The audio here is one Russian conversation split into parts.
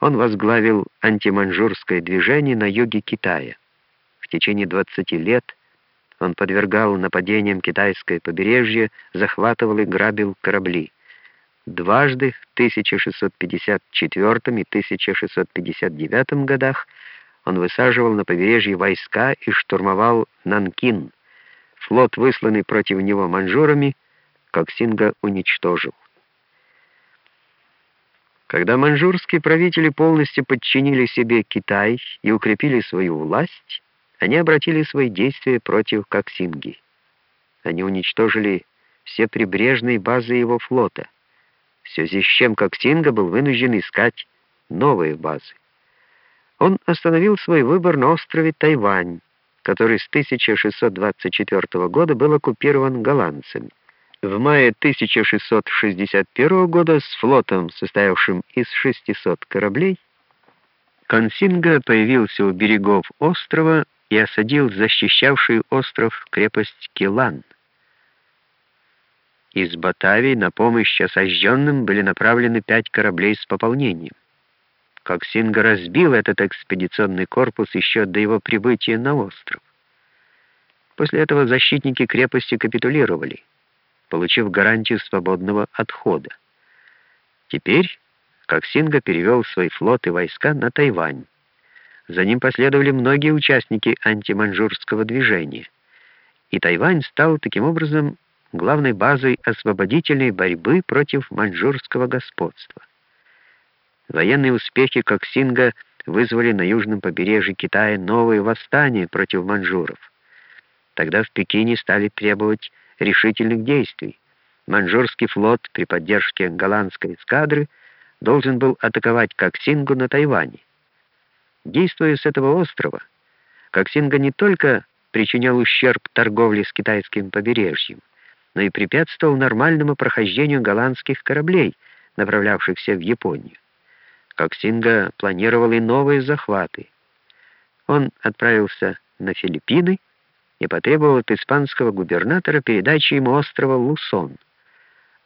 Он возглавил антиманьчжурское движение на юге Китая. В течение 20 лет он подвергал нападениям китайское побережье, захватывал и грабил корабли. Дважды в 1654 и 1659 годах он высаживал на побережье войска и штурмовал Нанкин. Флот, высланный против него маньчжурами, Коксинга уничтожил. Когда маньчжурские правители полностью подчинили себе Китай и укрепили свою власть, они обратили свои действия против Коксинги. Они уничтожили все прибрежные базы его флота, в связи с чем Коксинга был вынужден искать новые базы. Он остановил свой выбор на острове Тайвань, который с 1624 года был оккупирован голландцами. В мае 1661 года с флотом, состоявшим из 600 кораблей, Коксинга появился у берегов острова и осадил защищавшую остров крепость Килан. Из Батавии на помощь осажденным были направлены пять кораблей с пополнением. Коксинга разбил этот экспедиционный корпус еще до его прибытия на остров. После этого защитники крепости капитулировали получив гарантию свободного отхода. Теперь Коксинга перевел свой флот и войска на Тайвань. За ним последовали многие участники антиманьчжурского движения, и Тайвань стал таким образом главной базой освободительной борьбы против маньчжурского господства. Военные успехи Коксинга вызвали на южном побережье Китая новые восстания против маньчжуров. Тогда в Пекине стали требовать решительных действий. Маньчжурский флот при поддержке голландской эскадры должен был атаковать Коксингу на Тайване. Действуя с этого острова, Коксинга не только причинял ущерб торговле с китайским побережьем, но и препятствовал нормальному прохождению голландских кораблей, направлявшихся в Японию. Коксинга планировал и новые захваты. Он отправился на Филиппины, и потребовал от испанского губернатора передачи ему острова Лусон.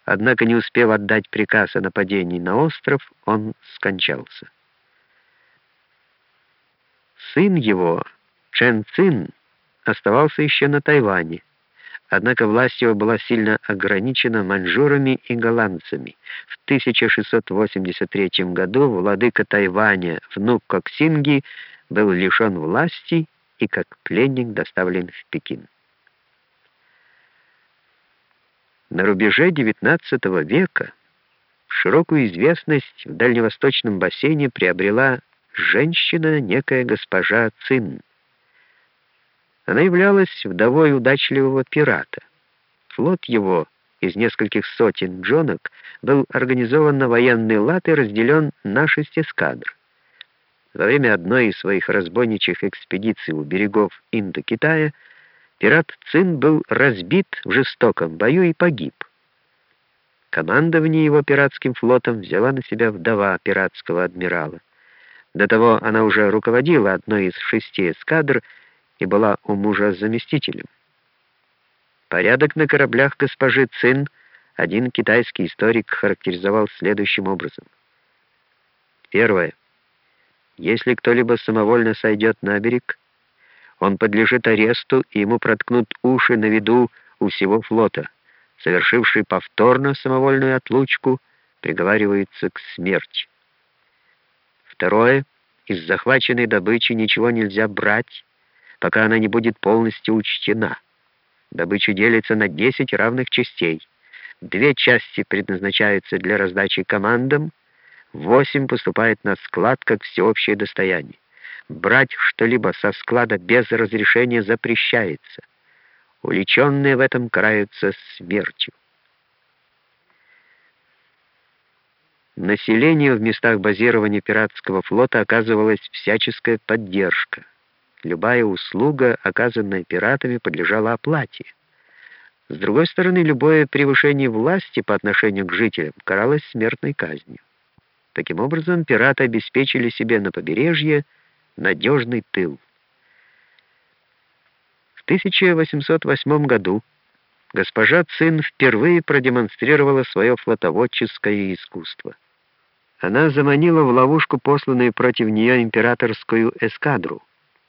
Однако, не успев отдать приказ о нападении на остров, он скончался. Сын его, Чен Цин, оставался еще на Тайване, однако власть его была сильно ограничена маньчжурами и голландцами. В 1683 году владыка Тайваня, внук Коксинги, был лишен власти и как пленник доставлен в Пекин. На рубеже XIX века широкую известность в дальневосточном бассейне приобрела женщина, некая госпожа Цин. Она являлась вдовой удачливого пирата. Флот его из нескольких сотен джонок был организован на военный лад и разделен на шесть эскадр. Во время одной из своих разбойничьих экспедиций у берегов Индокитая пират Цин был разбит в жестоком бою и погиб. Командование его пиратским флотом взяла на себя вдова пиратского адмирала. До того она уже руководила одной из шести эскадр и была у мужа заместителем. Порядок на кораблях госпожи Цин один китайский историк характеризовал следующим образом. Первое. Если кто-либо самовольно сойдет на берег, он подлежит аресту, и ему проткнут уши на виду у всего флота. Совершивший повторно самовольную отлучку приговаривается к смерти. Второе. Из захваченной добычи ничего нельзя брать, пока она не будет полностью учтена. Добыча делится на 10 равных частей. Две части предназначаются для раздачи командам, Восемь поступает на склад как всеобщее достояние. Брать что-либо со склада без разрешения запрещается. Уличенные в этом караются смертью. Населению в местах базирования пиратского флота оказывалась всяческая поддержка. Любая услуга, оказанная пиратами, подлежала оплате. С другой стороны, любое превышение власти по отношению к жителям каралось смертной казнью. Таким образом, пираты обеспечили себе на побережье надежный тыл. В 1808 году госпожа Цин впервые продемонстрировала свое флотоводческое искусство. Она заманила в ловушку посланную против нее императорскую эскадру.